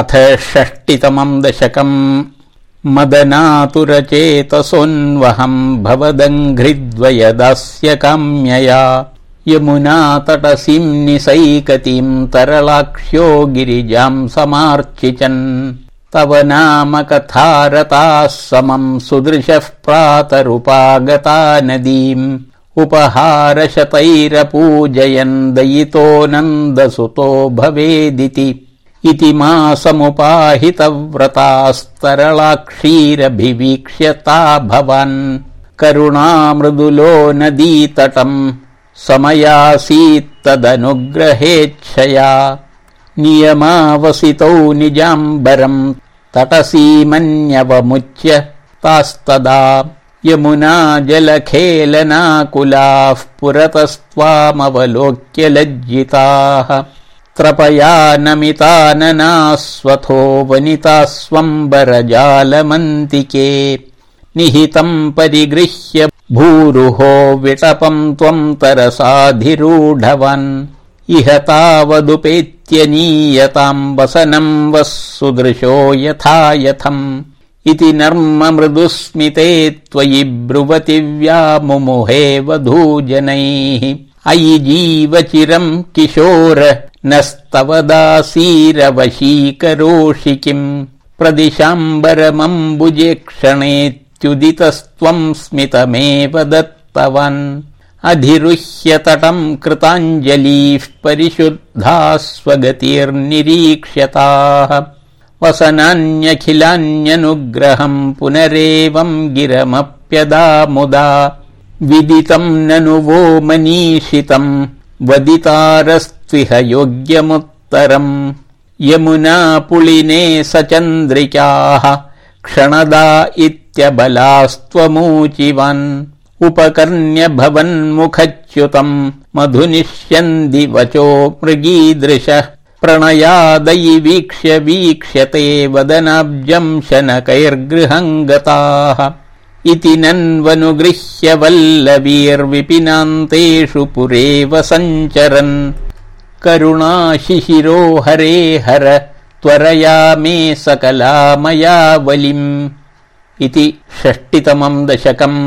अथ षष्टितमम् दशकम् मदनातुरचेतसोऽन्वहम् भवदङ्घ्रिद्वय दास्य काम्यया यमुना तटसीम् निसैकतीम् तरलाक्ष्यो गिरिजाम् समार्चिचन्। तव नाम कथारताः समम् सुदृशः प्रातरुपागता नदीम् उपहारशतैरपूजयन् दयितो नन्दसुतो भवेदिति इति मा समुपाहितव्रतास्तरलाक्षीरभिवीक्ष्यता भवन्। करुणामृदुलो नदीतटम् समयासीत्तदनुग्रहेच्छया। नियमावसितौ निजाम्बरम् तटसीमन्यवमुच्य तास्तदा यमुना जलखेलनाकुलाः पुरतस्त्वामवलोक्य लज्जिताः त्रपया नमिताननास्वथो वनिता स्वम्बरजालमन्तिके निहितम् परिगृह्य भूरुहो विटपम् त्वम् तरसाधिरूढवन्। इह तावदुपेत्यनीयताम् वसनम् वः सुदृशो यथा इति नर्म मृदुस्मिते त्वयि ब्रुवति व्यामुमुहे वधूजनैः अयि जीवचिरम् किशोर नस्तव दासीरवशीकरोषि किम्? प्रदिशाम्बरमम्बुजे क्षणेत्युदितस्त्वम् स्मितमेव दत्तवन्। अधिरुह्य तटम् कृताञ्जलीः परिशुद्धा स्वगतिर्निरीक्ष्यताः वसनान्यखिलान्यनुग्रहम् पुनरेवम् गिरमप्यदा मुदा। विदितम् ननु वो मनीषितम् वदितारस्त्विह योग्यमुत्तरम् यमुना पुलिने सचन्द्रिकाः क्षणदा इत्यबलास्त्वमूचिवन्। उपकर्ण्य भवन्मुखच्युतम् मधुनिष्यन्दि वचो मृगीदृशः। प्रणयादयि वीक्ष्य वीक्ष्यते वदनाब्जम् शनकैर्गृहम् गताः इति नन्वनुगृह्य वल्लवीर्विपिनान्तेषु पुरेव सञ्चरन्। करुणाशिशिरो हरे हर त्वरया मे सकलामयावलिम् इति षष्टितमम् दशकम्